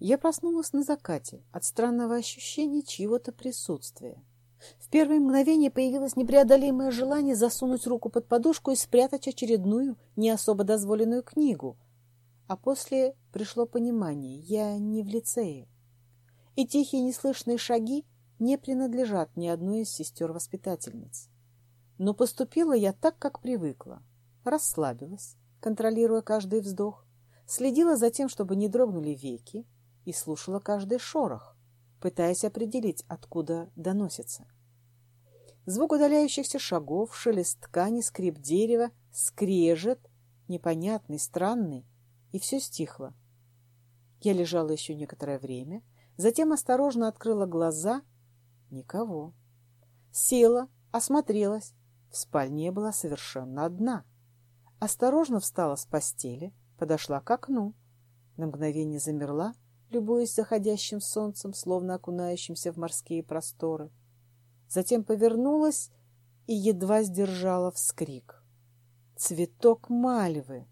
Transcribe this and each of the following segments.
Я проснулась на закате от странного ощущения чьего-то присутствия. В первые мгновения появилось непреодолимое желание засунуть руку под подушку и спрятать очередную, не особо дозволенную книгу. А после пришло понимание — я не в лицее. И тихие неслышные шаги не принадлежат ни одной из сестер-воспитательниц. Но поступила я так, как привыкла. Расслабилась, контролируя каждый вздох, следила за тем, чтобы не дрогнули веки, и слушала каждый шорох, пытаясь определить, откуда доносится. Звук удаляющихся шагов, шелест ткани, скрип дерева, скрежет, непонятный, странный, и все стихло. Я лежала еще некоторое время, затем осторожно открыла глаза. Никого. Села, осмотрелась. В спальне была совершенно одна. Осторожно встала с постели, подошла к окну. На мгновение замерла, любуясь заходящим солнцем, словно окунающимся в морские просторы. Затем повернулась и едва сдержала вскрик. Цветок мальвы!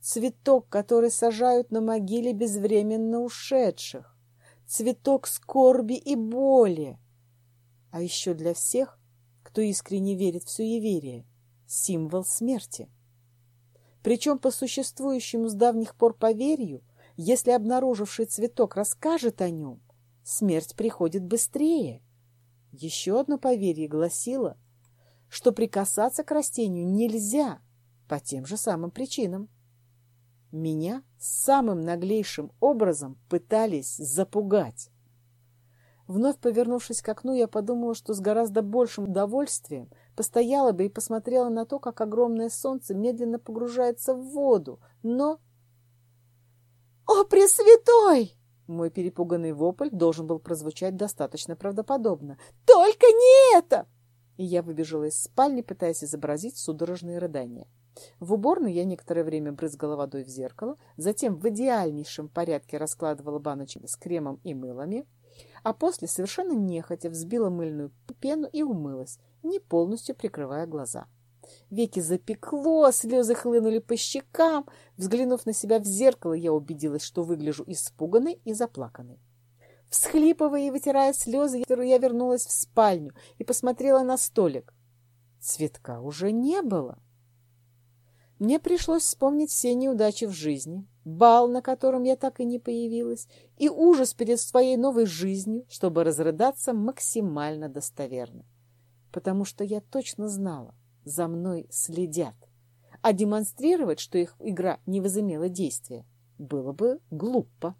Цветок, который сажают на могиле безвременно ушедших! Цветок скорби и боли! А еще для всех, кто искренне верит в суеверие, символ смерти. Причем по существующему с давних пор поверью если обнаруживший цветок расскажет о нем, смерть приходит быстрее. Еще одно поверье гласило, что прикасаться к растению нельзя по тем же самым причинам. Меня самым наглейшим образом пытались запугать. Вновь повернувшись к окну, я подумала, что с гораздо большим удовольствием постояла бы и посмотрела на то, как огромное солнце медленно погружается в воду, но «О, Пресвятой!» Мой перепуганный вопль должен был прозвучать достаточно правдоподобно. «Только не это!» И я выбежала из спальни, пытаясь изобразить судорожные рыдания. В уборной я некоторое время брызгала водой в зеркало, затем в идеальнейшем порядке раскладывала баночки с кремом и мылами, а после совершенно нехотя взбила мыльную пену и умылась, не полностью прикрывая глаза. Веки запекло, слезы хлынули по щекам. Взглянув на себя в зеркало, я убедилась, что выгляжу испуганной и заплаканной. Всхлипывая и вытирая слезы, я вернулась в спальню и посмотрела на столик. Цветка уже не было. Мне пришлось вспомнить все неудачи в жизни, бал, на котором я так и не появилась, и ужас перед своей новой жизнью, чтобы разрыдаться максимально достоверно. Потому что я точно знала, за мной следят. А демонстрировать, что их игра не возымела действия, было бы глупо.